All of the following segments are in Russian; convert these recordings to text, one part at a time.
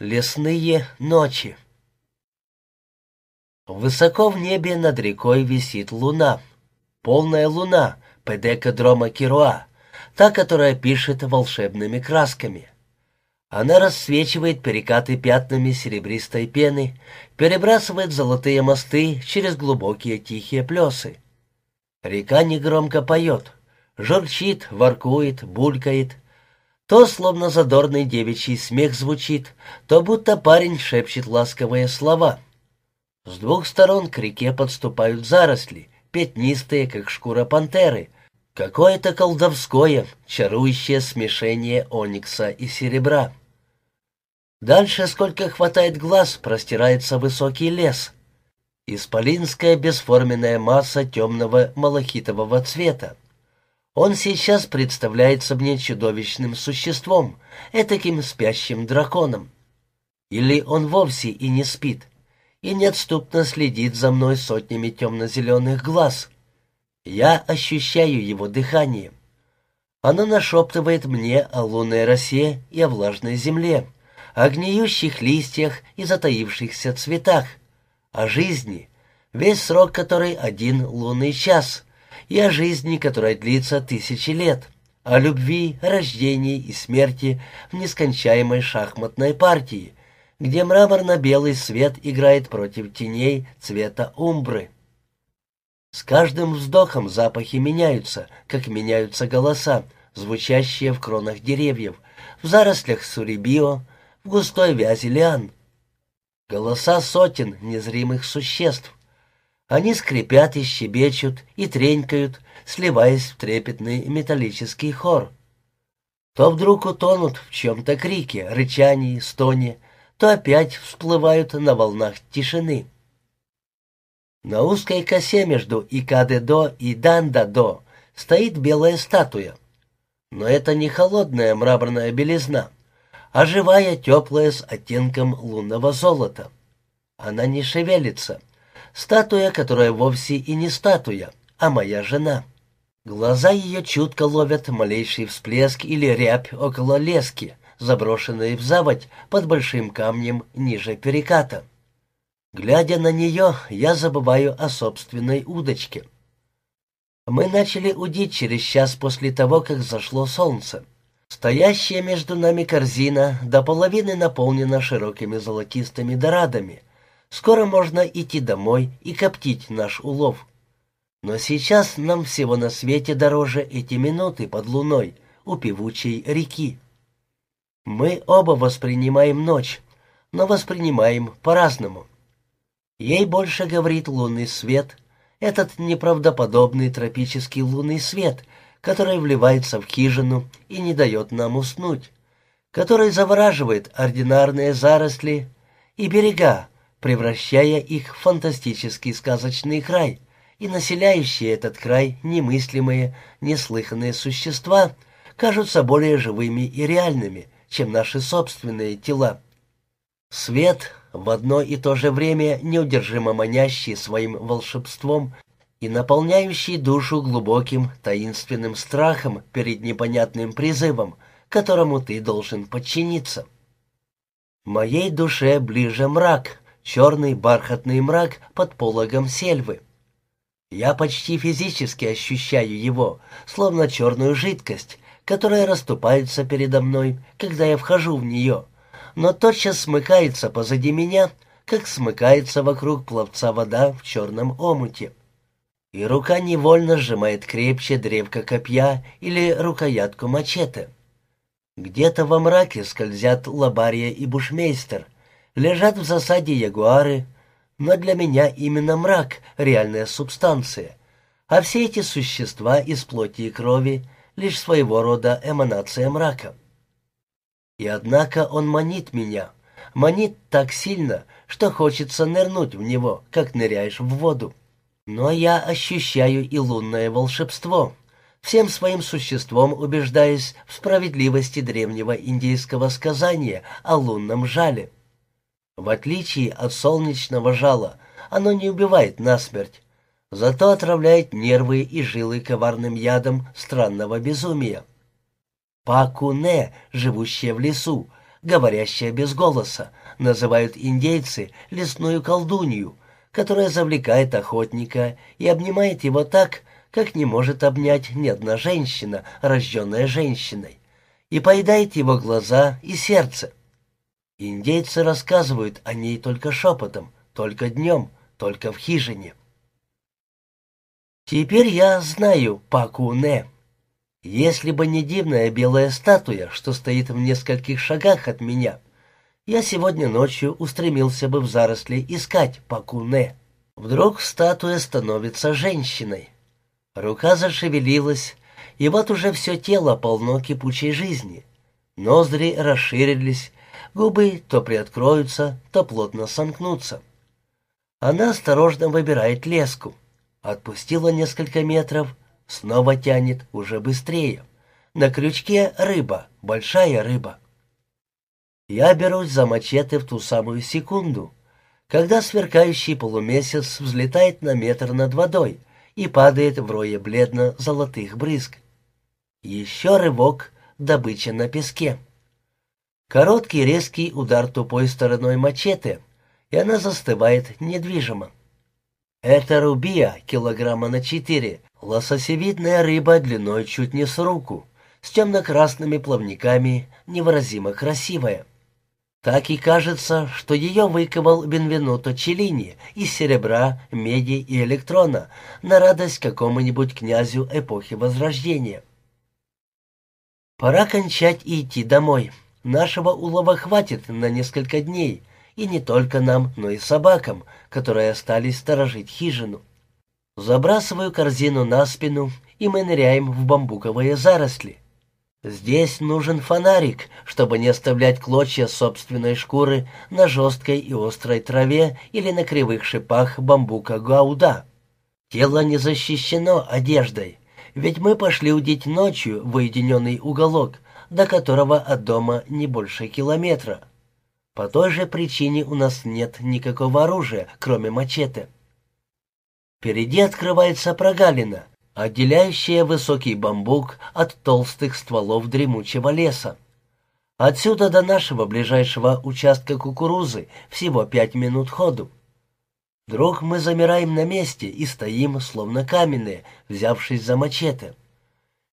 Лесные ночи Высоко в небе над рекой висит луна. Полная луна, педекадрома Кируа, та, которая пишет волшебными красками. Она рассвечивает перекаты пятнами серебристой пены, перебрасывает золотые мосты через глубокие тихие плесы. Река негромко поет, журчит, воркует, булькает — то словно задорный девичий смех звучит, то будто парень шепчет ласковые слова. С двух сторон к реке подступают заросли, пятнистые, как шкура пантеры, какое-то колдовское, чарующее смешение оникса и серебра. Дальше, сколько хватает глаз, простирается высокий лес. Исполинская бесформенная масса темного малахитового цвета. Он сейчас представляется мне чудовищным существом, этаким спящим драконом. Или он вовсе и не спит, и неотступно следит за мной сотнями темно-зеленых глаз. Я ощущаю его дыхание. Оно нашептывает мне о лунной росе и о влажной земле, о гниющих листьях и затаившихся цветах, о жизни, весь срок которой один лунный час — и о жизни, которая длится тысячи лет, о любви, рождении и смерти в нескончаемой шахматной партии, где мраморно-белый свет играет против теней цвета умбры. С каждым вздохом запахи меняются, как меняются голоса, звучащие в кронах деревьев, в зарослях сурибио, в густой вязи лиан. Голоса сотен незримых существ, они скрипят и щебечут, и тренькают, сливаясь в трепетный металлический хор. То вдруг утонут в чем-то крике, рычании, стоне, то опять всплывают на волнах тишины. На узкой косе между Икаде-до и Данда-до стоит белая статуя. Но это не холодная мраморная белизна, а живая, теплая с оттенком лунного золота. Она не шевелится — Статуя, которая вовсе и не статуя, а моя жена. Глаза ее чутко ловят малейший всплеск или рябь около лески, заброшенной в заводь под большим камнем ниже переката. Глядя на нее, я забываю о собственной удочке. Мы начали удить через час после того, как зашло солнце. Стоящая между нами корзина до половины наполнена широкими золотистыми дорадами — Скоро можно идти домой и коптить наш улов. Но сейчас нам всего на свете дороже эти минуты под луной у певучей реки. Мы оба воспринимаем ночь, но воспринимаем по-разному. Ей больше говорит лунный свет, этот неправдоподобный тропический лунный свет, который вливается в хижину и не дает нам уснуть, который завораживает ординарные заросли и берега, превращая их в фантастический сказочный край, и населяющие этот край немыслимые, неслыханные существа кажутся более живыми и реальными, чем наши собственные тела. Свет, в одно и то же время неудержимо манящий своим волшебством и наполняющий душу глубоким таинственным страхом перед непонятным призывом, которому ты должен подчиниться. Моей душе ближе мрак, черный бархатный мрак под пологом сельвы. Я почти физически ощущаю его, словно черную жидкость, которая расступается передо мной, когда я вхожу в нее, но тотчас смыкается позади меня, как смыкается вокруг пловца вода в черном омуте. И рука невольно сжимает крепче древко копья или рукоятку мачете. Где-то во мраке скользят лабария и бушмейстер — Лежат в засаде ягуары, но для меня именно мрак — реальная субстанция, а все эти существа из плоти и крови — лишь своего рода эманация мрака. И однако он манит меня, манит так сильно, что хочется нырнуть в него, как ныряешь в воду. Но я ощущаю и лунное волшебство, всем своим существом убеждаясь в справедливости древнего индийского сказания о лунном жале. В отличие от солнечного жала, оно не убивает насмерть, зато отравляет нервы и жилы коварным ядом странного безумия. Пакуне, живущая в лесу, говорящая без голоса, называют индейцы лесную колдунью, которая завлекает охотника и обнимает его так, как не может обнять ни одна женщина, рожденная женщиной, и поедает его глаза и сердце. Индейцы рассказывают о ней только шепотом, только днем, только в хижине. Теперь я знаю Пакуне. Если бы не дивная белая статуя, что стоит в нескольких шагах от меня, я сегодня ночью устремился бы в заросли искать Пакуне. Вдруг статуя становится женщиной. Рука зашевелилась, и вот уже все тело полно кипучей жизни. Ноздри расширились, губы то приоткроются, то плотно сомкнутся. Она осторожно выбирает леску. Отпустила несколько метров, снова тянет уже быстрее. На крючке рыба, большая рыба. Я берусь за мачете в ту самую секунду, когда сверкающий полумесяц взлетает на метр над водой и падает в рое бледно-золотых брызг. Еще рывок, добыча на песке. Короткий резкий удар тупой стороной мачете, и она застывает недвижимо. Это рубия килограмма на четыре, лососевидная рыба длиной чуть не с руку, с темно-красными плавниками, невыразимо красивая. Так и кажется, что ее выковал Бенвенуто Челлини из серебра, меди и электрона на радость какому-нибудь князю эпохи Возрождения. Пора кончать и идти домой. Нашего улова хватит на несколько дней, и не только нам, но и собакам, которые остались сторожить хижину. Забрасываю корзину на спину, и мы ныряем в бамбуковые заросли. Здесь нужен фонарик, чтобы не оставлять клочья собственной шкуры на жесткой и острой траве или на кривых шипах бамбука гауда. Тело не защищено одеждой, ведь мы пошли удить ночью в уединенный уголок, до которого от дома не больше километра. По той же причине у нас нет никакого оружия, кроме мачете. Впереди открывается прогалина, отделяющая высокий бамбук от толстых стволов дремучего леса. Отсюда до нашего ближайшего участка кукурузы всего пять минут ходу. Вдруг мы замираем на месте и стоим, словно каменные, взявшись за мачете.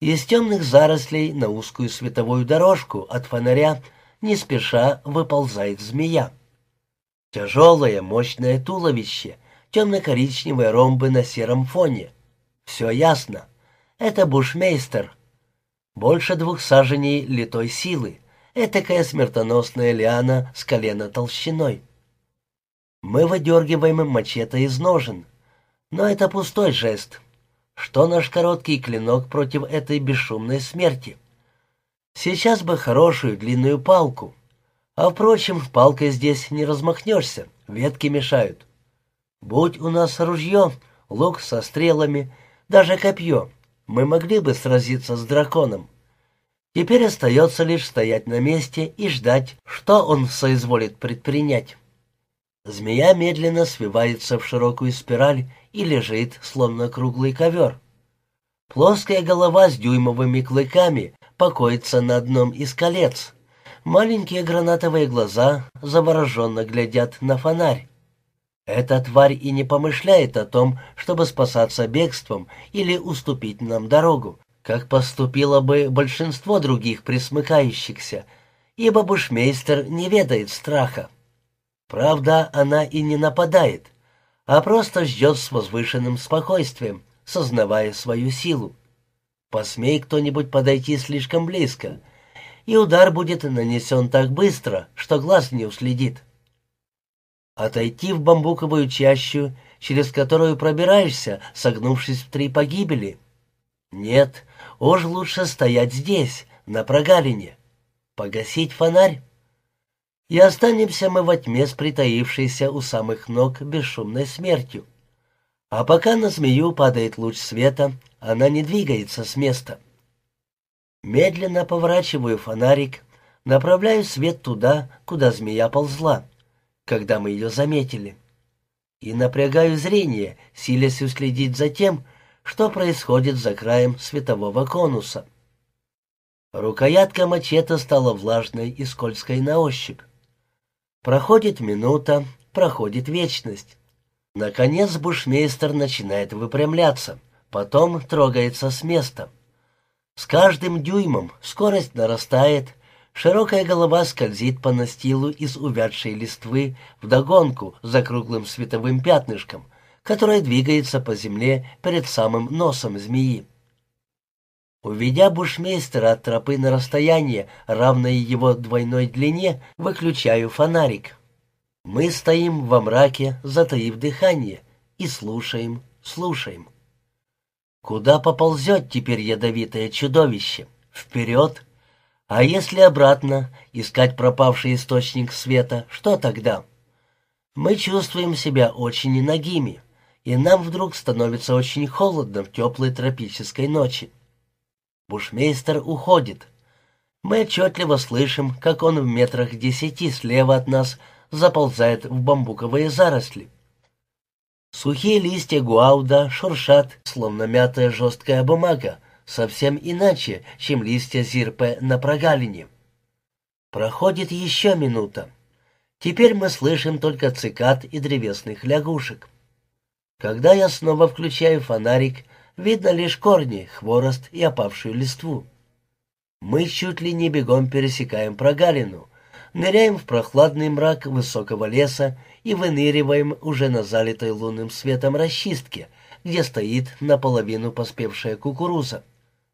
Из темных зарослей на узкую световую дорожку от фонаря не спеша выползает змея. Тяжелое, мощное туловище, темно-коричневые ромбы на сером фоне. Все ясно. Это бушмейстер. Больше двух саженей литой силы. Этакая смертоносная лиана с колена толщиной. Мы выдергиваем мачете из ножен. Но это пустой жест. Что наш короткий клинок против этой бесшумной смерти? Сейчас бы хорошую длинную палку. А, впрочем, палкой здесь не размахнешься, ветки мешают. Будь у нас ружье, лук со стрелами — даже копье, мы могли бы сразиться с драконом. Теперь остается лишь стоять на месте и ждать, что он соизволит предпринять. Змея медленно свивается в широкую спираль и лежит, словно круглый ковер. Плоская голова с дюймовыми клыками покоится на одном из колец. Маленькие гранатовые глаза завороженно глядят на фонарь. Эта тварь и не помышляет о том, чтобы спасаться бегством или уступить нам дорогу, как поступило бы большинство других присмыкающихся, ибо бушмейстер не ведает страха. Правда, она и не нападает, а просто ждет с возвышенным спокойствием, сознавая свою силу. Посмей кто-нибудь подойти слишком близко, и удар будет нанесен так быстро, что глаз не уследит. Отойти в бамбуковую чащу, через которую пробираешься, согнувшись в три погибели? Нет, уж лучше стоять здесь, на прогалине. Погасить фонарь? И останемся мы во тьме с притаившейся у самых ног бесшумной смертью. А пока на змею падает луч света, она не двигается с места. Медленно поворачиваю фонарик, направляю свет туда, куда змея ползла когда мы ее заметили. И напрягаю зрение, силясь уследить за тем, что происходит за краем светового конуса. Рукоятка мачете стала влажной и скользкой на ощупь. Проходит минута, проходит вечность. Наконец бушмейстер начинает выпрямляться, потом трогается с места. С каждым дюймом скорость нарастает, широкая голова скользит по настилу из увядшей листвы вдогонку за круглым световым пятнышком, которое двигается по земле перед самым носом змеи. Уведя бушмейстера от тропы на расстояние, равное его двойной длине, выключаю фонарик. Мы стоим во мраке, затаив дыхание, и слушаем, слушаем. Куда поползет теперь ядовитое чудовище? Вперед? А если обратно, искать пропавший источник света, что тогда? Мы чувствуем себя очень нагими, и нам вдруг становится очень холодно в теплой тропической ночи. Бушмейстер уходит. Мы отчетливо слышим, как он в метрах десяти слева от нас заползает в бамбуковые заросли. Сухие листья гуауда шуршат, словно мятая жесткая бумага, совсем иначе, чем листья зирпе на прогалине. Проходит еще минута. Теперь мы слышим только цикад и древесных лягушек. Когда я снова включаю фонарик, видно лишь корни, хворост и опавшую листву. Мы чуть ли не бегом пересекаем прогалину, ныряем в прохладный мрак высокого леса и выныриваем уже на залитой лунным светом расчистке, где стоит наполовину поспевшая кукуруза.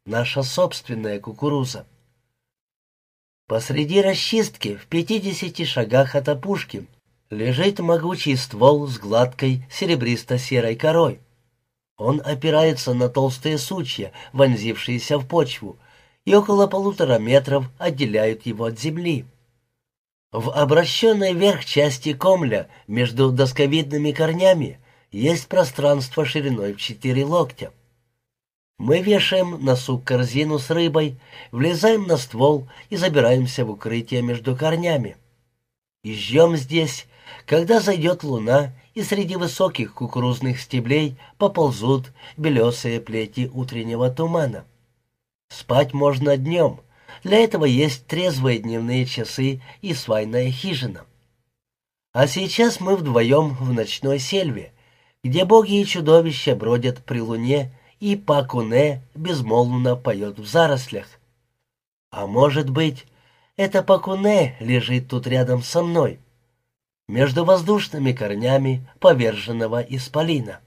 Наша собственная кукуруза. Посреди расчистки, в пятидесяти шагах от опушки, лежит могучий ствол с гладкой серебристо-серой корой. Он опирается на толстые сучья, вонзившиеся в почву, и около полутора метров отделяют его от земли. В обращенной вверх части комля между досковидными корнями есть пространство шириной в четыре локтя. Мы вешаем на сук корзину с рыбой, влезаем на ствол и забираемся в укрытие между корнями. И ждем здесь, когда зайдет луна, и среди высоких кукурузных стеблей поползут белесые плети утреннего тумана. Спать можно днем — для этого есть трезвые дневные часы и свайная хижина. А сейчас мы вдвоем в ночной сельве, где боги и чудовища бродят при луне, и Пакуне безмолвно поет в зарослях. А может быть, это Пакуне лежит тут рядом со мной, между воздушными корнями поверженного исполина.